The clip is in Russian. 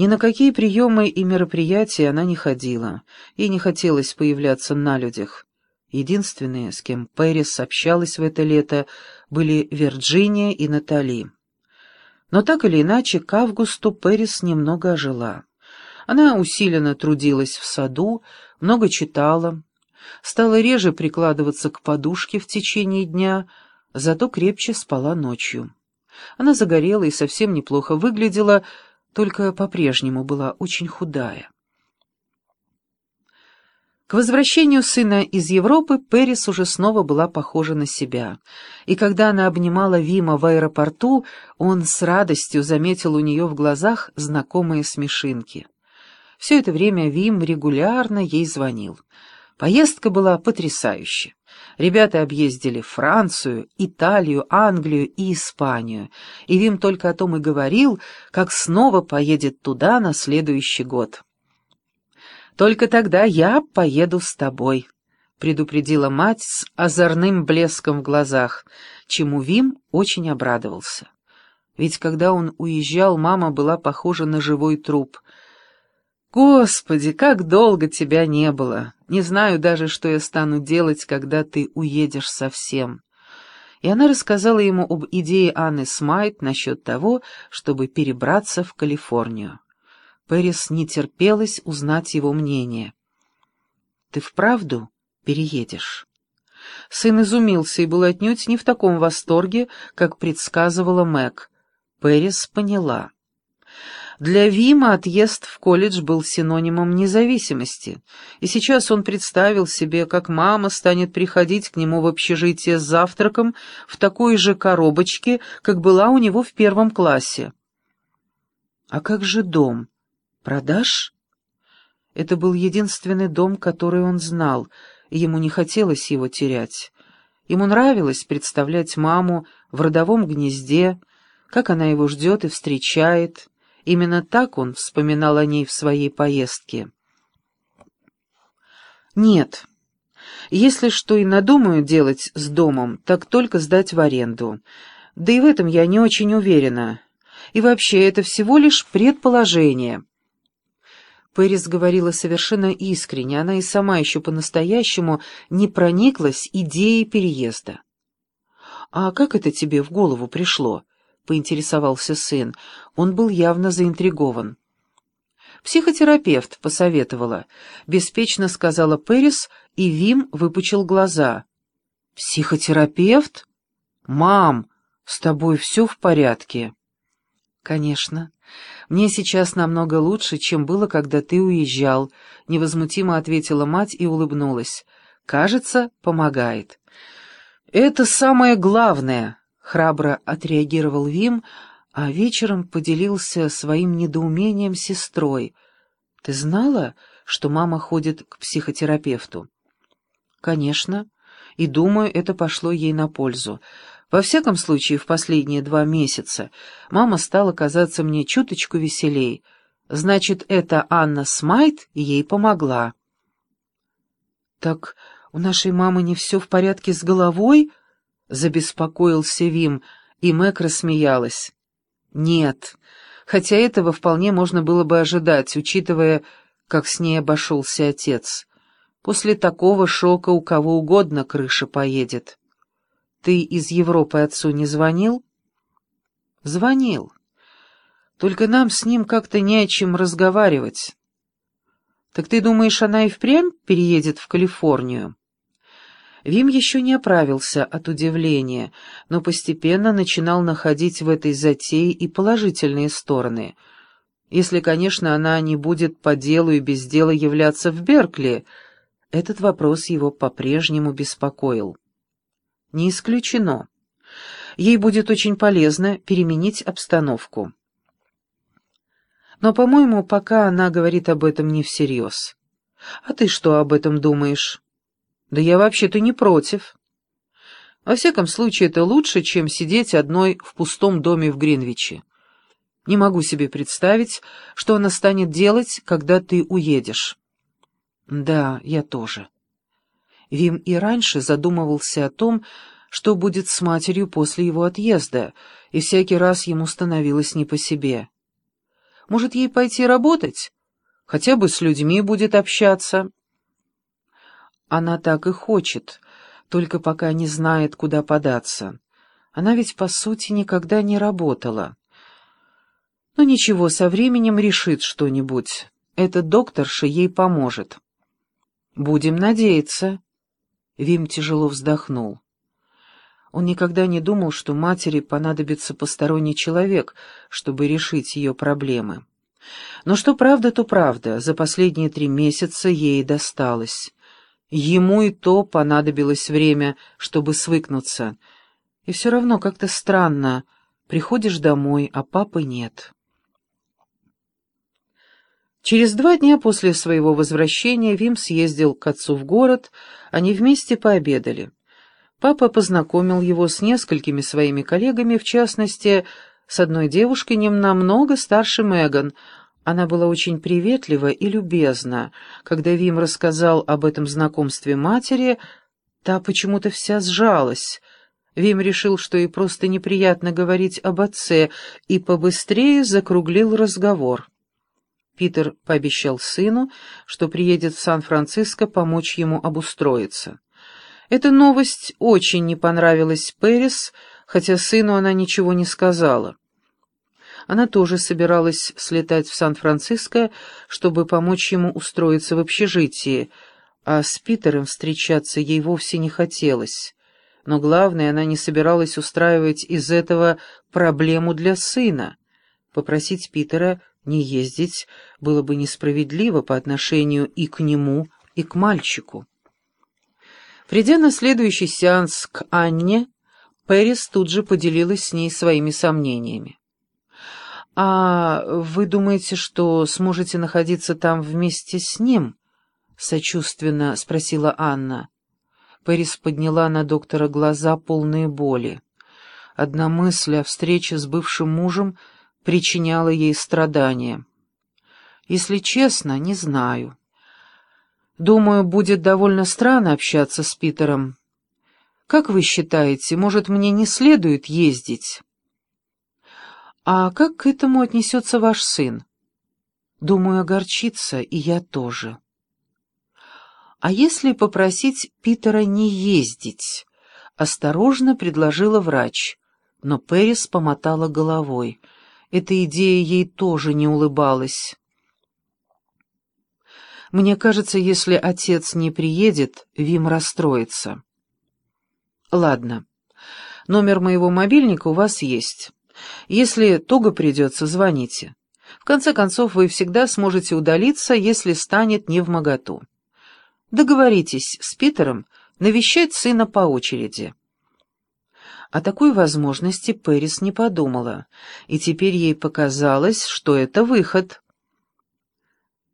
Ни на какие приемы и мероприятия она не ходила, ей не хотелось появляться на людях. Единственные, с кем Пэрис общалась в это лето, были Вирджиния и Натали. Но так или иначе, к августу Пэрис немного ожила. Она усиленно трудилась в саду, много читала, стала реже прикладываться к подушке в течение дня, зато крепче спала ночью. Она загорела и совсем неплохо выглядела, только по-прежнему была очень худая. К возвращению сына из Европы Пэрис уже снова была похожа на себя. И когда она обнимала Вима в аэропорту, он с радостью заметил у нее в глазах знакомые смешинки. Все это время Вим регулярно ей звонил. Поездка была потрясающая. Ребята объездили Францию, Италию, Англию и Испанию, и Вим только о том и говорил, как снова поедет туда на следующий год. Только тогда я поеду с тобой», — предупредила мать с озорным блеском в глазах, чему Вим очень обрадовался. Ведь когда он уезжал, мама была похожа на живой труп. «Господи, как долго тебя не было! Не знаю даже, что я стану делать, когда ты уедешь совсем». И она рассказала ему об идее Анны Смайт насчет того, чтобы перебраться в Калифорнию. Пэрис не терпелось узнать его мнение. «Ты вправду переедешь?» Сын изумился и был отнюдь не в таком восторге, как предсказывала Мэг. Пэрис поняла. Для Вима отъезд в колледж был синонимом независимости, и сейчас он представил себе, как мама станет приходить к нему в общежитие с завтраком в такой же коробочке, как была у него в первом классе. «А как же дом?» «Продашь?» Это был единственный дом, который он знал, и ему не хотелось его терять. Ему нравилось представлять маму в родовом гнезде, как она его ждет и встречает. Именно так он вспоминал о ней в своей поездке. «Нет. Если что и надумаю делать с домом, так только сдать в аренду. Да и в этом я не очень уверена. И вообще, это всего лишь предположение». Пэрис говорила совершенно искренне, она и сама еще по-настоящему не прониклась идеей переезда. «А как это тебе в голову пришло?» — поинтересовался сын. Он был явно заинтригован. «Психотерапевт посоветовала», — беспечно сказала Пэрис, и Вим выпучил глаза. «Психотерапевт? Мам, с тобой все в порядке?» «Конечно. Мне сейчас намного лучше, чем было, когда ты уезжал», — невозмутимо ответила мать и улыбнулась. «Кажется, помогает». «Это самое главное», — храбро отреагировал Вим, а вечером поделился своим недоумением сестрой. «Ты знала, что мама ходит к психотерапевту?» «Конечно, и думаю, это пошло ей на пользу. Во всяком случае, в последние два месяца мама стала казаться мне чуточку веселей. Значит, это Анна Смайт ей помогла. «Так у нашей мамы не все в порядке с головой?» — забеспокоился Вим, и Мэг рассмеялась. «Нет, хотя этого вполне можно было бы ожидать, учитывая, как с ней обошелся отец. После такого шока у кого угодно крыша поедет». Ты из Европы отцу не звонил? Звонил. Только нам с ним как-то не о чем разговаривать. Так ты думаешь, она и впрямь переедет в Калифорнию? Вим еще не оправился от удивления, но постепенно начинал находить в этой затее и положительные стороны. Если, конечно, она не будет по делу и без дела являться в Беркли, этот вопрос его по-прежнему беспокоил. Не исключено. Ей будет очень полезно переменить обстановку. Но, по-моему, пока она говорит об этом не всерьез. А ты что об этом думаешь? Да я вообще-то не против. Во всяком случае, это лучше, чем сидеть одной в пустом доме в Гринвиче. Не могу себе представить, что она станет делать, когда ты уедешь. Да, я тоже. Вим и раньше задумывался о том, что будет с матерью после его отъезда, и всякий раз ему становилось не по себе. Может, ей пойти работать? Хотя бы с людьми будет общаться. Она так и хочет, только пока не знает, куда податься. Она ведь, по сути, никогда не работала. Но ничего, со временем решит что-нибудь. Эта докторша ей поможет. Будем надеяться. Вим тяжело вздохнул. Он никогда не думал, что матери понадобится посторонний человек, чтобы решить ее проблемы. Но что правда, то правда, за последние три месяца ей досталось. Ему и то понадобилось время, чтобы свыкнуться. И все равно как-то странно. Приходишь домой, а папы нет. Через два дня после своего возвращения Вим съездил к отцу в город, они вместе пообедали. Папа познакомил его с несколькими своими коллегами, в частности, с одной девушкой немногого старше Меган. Она была очень приветлива и любезна. Когда Вим рассказал об этом знакомстве матери, та почему-то вся сжалась. Вим решил, что ей просто неприятно говорить об отце, и побыстрее закруглил разговор. Питер пообещал сыну, что приедет в Сан-Франциско помочь ему обустроиться. Эта новость очень не понравилась Пэрис, хотя сыну она ничего не сказала. Она тоже собиралась слетать в Сан-Франциско, чтобы помочь ему устроиться в общежитии, а с Питером встречаться ей вовсе не хотелось. Но главное, она не собиралась устраивать из этого проблему для сына. Попросить Питера не ездить было бы несправедливо по отношению и к нему, и к мальчику. Придя на следующий сеанс к Анне, Пэрис тут же поделилась с ней своими сомнениями. «А вы думаете, что сможете находиться там вместе с ним?» — сочувственно спросила Анна. Пэрис подняла на доктора глаза, полные боли. Одна мысль о встрече с бывшим мужем причиняла ей страдания. «Если честно, не знаю. Думаю, будет довольно странно общаться с Питером. Как вы считаете, может, мне не следует ездить? А как к этому отнесется ваш сын? Думаю, огорчится, и я тоже. А если попросить Питера не ездить? Осторожно предложила врач, но Пэрис помотала головой. Эта идея ей тоже не улыбалась. Мне кажется, если отец не приедет, Вим расстроится. Ладно. Номер моего мобильника у вас есть. Если туго придется, звоните. В конце концов, вы всегда сможете удалиться, если станет невмоготу. Договоритесь с Питером навещать сына по очереди. О такой возможности Пэрис не подумала, и теперь ей показалось, что это выход —